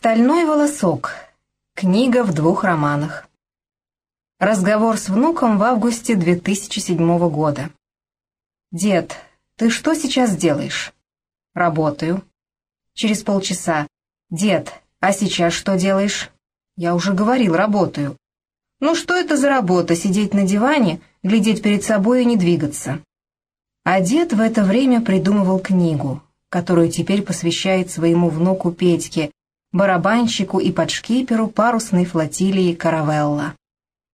Стальной волосок. Книга в двух романах. Разговор с внуком в августе 2007 года. «Дед, ты что сейчас делаешь?» «Работаю». Через полчаса. «Дед, а сейчас что делаешь?» «Я уже говорил, работаю». «Ну что это за работа, сидеть на диване, глядеть перед собой и не двигаться?» А дед в это время придумывал книгу, которую теперь посвящает своему внуку Петьке, барабанщику и подшкиперу парусной флотилии «Каравелла».